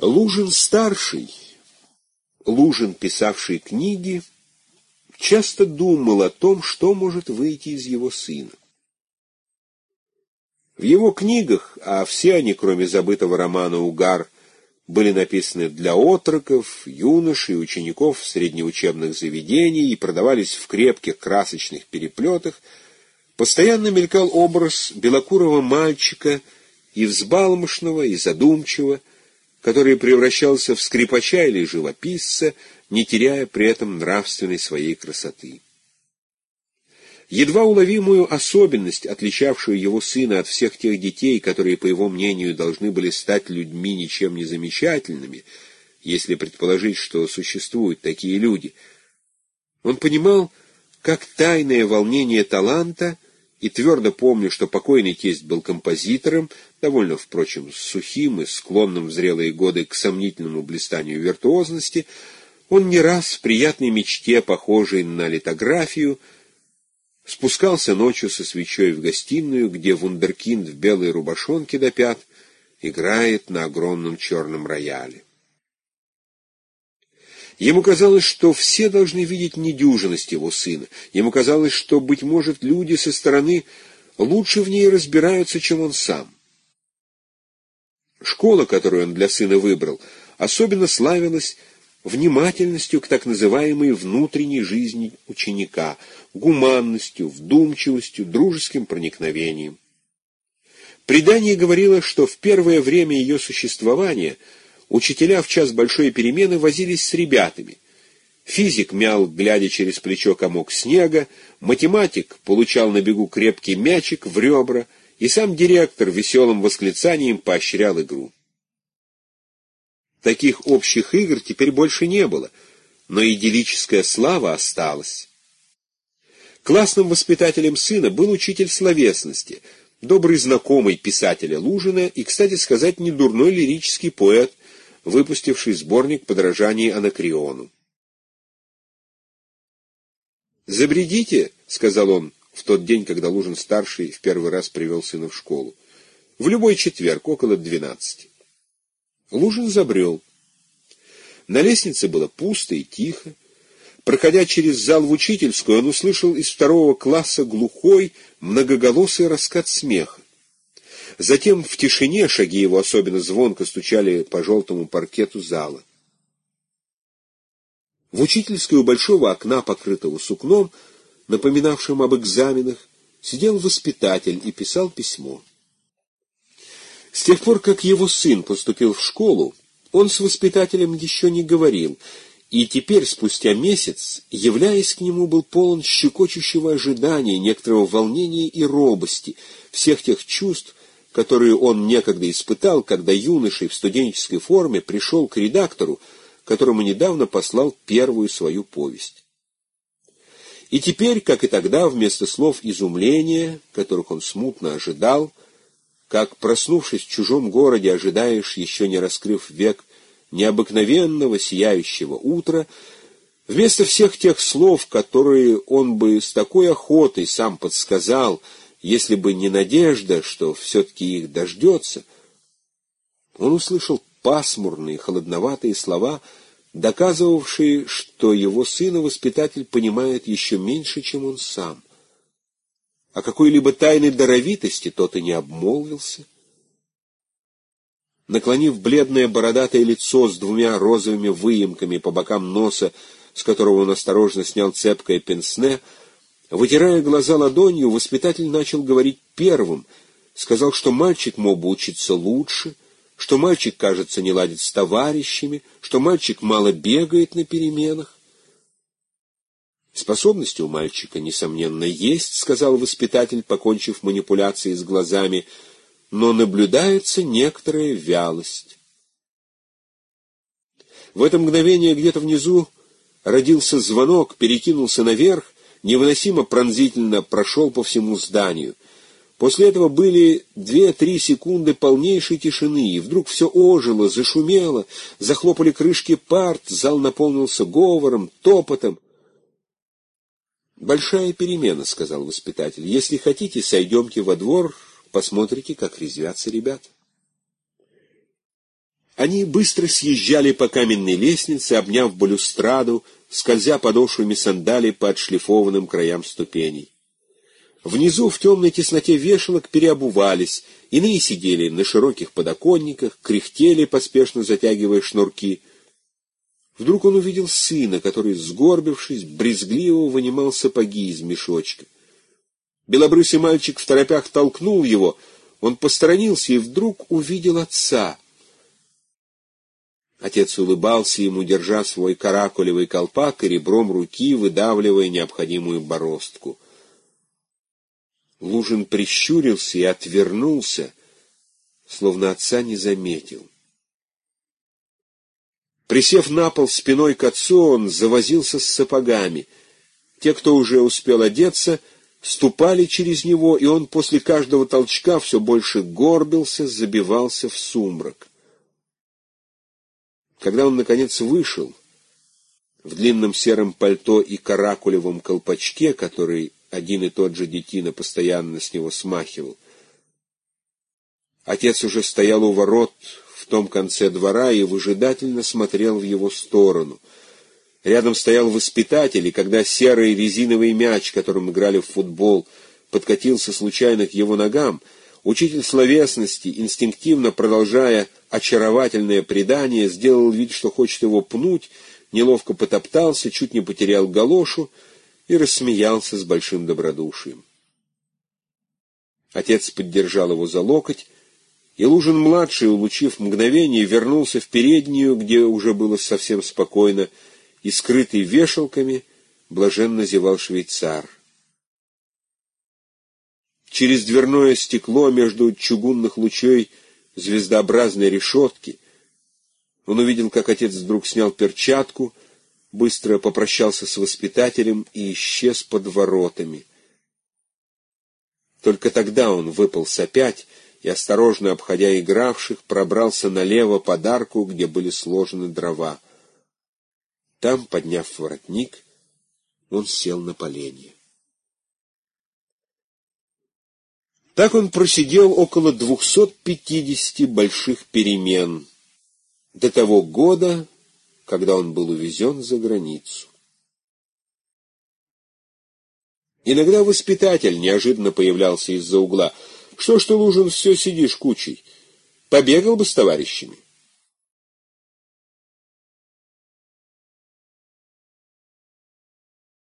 Лужин-старший, Лужин, писавший книги, часто думал о том, что может выйти из его сына. В его книгах, а все они, кроме забытого романа «Угар», были написаны для отроков, юношей учеников среднеучебных заведений и продавались в крепких красочных переплетах, постоянно мелькал образ белокурого мальчика и взбалмошного, и задумчивого, который превращался в скрипача или живописца, не теряя при этом нравственной своей красоты. Едва уловимую особенность, отличавшую его сына от всех тех детей, которые, по его мнению, должны были стать людьми ничем не замечательными, если предположить, что существуют такие люди, он понимал, как тайное волнение таланта, и твердо помню, что покойный тесть был композитором, довольно, впрочем, сухим и склонным в зрелые годы к сомнительному блистанию виртуозности, он не раз в приятной мечте, похожей на литографию, спускался ночью со свечой в гостиную, где вундеркинд в белой рубашонке до пят играет на огромном черном рояле. Ему казалось, что все должны видеть недюжинность его сына. Ему казалось, что, быть может, люди со стороны лучше в ней разбираются, чем он сам. Школа, которую он для сына выбрал, особенно славилась внимательностью к так называемой внутренней жизни ученика, гуманностью, вдумчивостью, дружеским проникновением. Предание говорило, что в первое время ее существования учителя в час большой перемены возились с ребятами. Физик мял, глядя через плечо комок снега, математик получал на бегу крепкий мячик в ребра, и сам директор веселым восклицанием поощрял игру. Таких общих игр теперь больше не было, но идиллическая слава осталась. Классным воспитателем сына был учитель словесности, добрый знакомый писателя Лужина и, кстати сказать, недурной лирический поэт, выпустивший сборник подражаний Анакреону. «Забредите», — сказал он в тот день, когда Лужин-старший в первый раз привел сына в школу, — «в любой четверг, около двенадцати». Лужин забрел. На лестнице было пусто и тихо. Проходя через зал в учительскую, он услышал из второго класса глухой, многоголосый раскат смеха. Затем в тишине шаги его особенно звонко стучали по желтому паркету зала. В учительской у большого окна, покрытого сукном, напоминавшим об экзаменах, сидел воспитатель и писал письмо. С тех пор, как его сын поступил в школу, он с воспитателем еще не говорил, и теперь, спустя месяц, являясь к нему, был полон щекочущего ожидания, некоторого волнения и робости, всех тех чувств, которые он некогда испытал, когда юношей в студенческой форме пришел к редактору, которому недавно послал первую свою повесть. И теперь, как и тогда, вместо слов изумления, которых он смутно ожидал, как, проснувшись в чужом городе, ожидаешь, еще не раскрыв век, необыкновенного сияющего утра, вместо всех тех слов, которые он бы с такой охотой сам подсказал, если бы не надежда, что все-таки их дождется, он услышал пасмурные, холодноватые слова, доказывавшие, что его сына воспитатель понимает еще меньше, чем он сам. О какой-либо тайной даровитости тот и не обмолвился. Наклонив бледное бородатое лицо с двумя розовыми выемками по бокам носа, с которого он осторожно снял цепкое пенсне, вытирая глаза ладонью, воспитатель начал говорить первым, сказал, что мальчик мог бы учиться лучше, что мальчик, кажется, не ладит с товарищами, что мальчик мало бегает на переменах. Способности у мальчика, несомненно, есть, сказал воспитатель, покончив манипуляции с глазами, но наблюдается некоторая вялость. В это мгновение где-то внизу родился звонок, перекинулся наверх, невыносимо пронзительно прошел по всему зданию. После этого были две-три секунды полнейшей тишины, и вдруг все ожило, зашумело, захлопали крышки парт, зал наполнился говором, топотом. «Большая перемена», — сказал воспитатель. «Если хотите, сойдемте во двор, посмотрите, как резвятся ребята». Они быстро съезжали по каменной лестнице, обняв балюстраду, скользя подошвами сандалий по отшлифованным краям ступеней. Внизу в темной тесноте вешалок переобувались, иные сидели на широких подоконниках, кряхтели, поспешно затягивая шнурки. Вдруг он увидел сына, который, сгорбившись, брезгливо вынимал сапоги из мешочка. Белобрысый мальчик в торопях толкнул его, он посторонился и вдруг увидел отца. Отец улыбался ему, держа свой каракулевый колпак и ребром руки выдавливая необходимую бороздку — Лужин прищурился и отвернулся, словно отца не заметил. Присев на пол спиной к отцу, он завозился с сапогами. Те, кто уже успел одеться, ступали через него, и он после каждого толчка все больше горбился, забивался в сумрак. Когда он, наконец, вышел, в длинном сером пальто и каракулевом колпачке, который один и тот же детина постоянно с него смахивал. Отец уже стоял у ворот в том конце двора и выжидательно смотрел в его сторону. Рядом стоял воспитатель, и когда серый резиновый мяч, которым играли в футбол, подкатился случайно к его ногам, учитель словесности, инстинктивно продолжая очаровательное предание, сделал вид, что хочет его пнуть, неловко потоптался, чуть не потерял галошу, и рассмеялся с большим добродушием. Отец поддержал его за локоть, и Лужин-младший, улучив мгновение, вернулся в переднюю, где уже было совсем спокойно, и, скрытый вешалками, блаженно зевал швейцар. Через дверное стекло между чугунных лучей звездообразной решетки он увидел, как отец вдруг снял перчатку — быстро попрощался с воспитателем и исчез под воротами. Только тогда он выполз опять и, осторожно обходя игравших, пробрался налево под арку, где были сложены дрова. Там, подняв воротник, он сел на поленье. Так он просидел около двухсот пятидесяти больших перемен до того года, когда он был увезен за границу. Иногда воспитатель неожиданно появлялся из-за угла. «Что ж ты, Лужин, все сидишь кучей? Побегал бы с товарищами».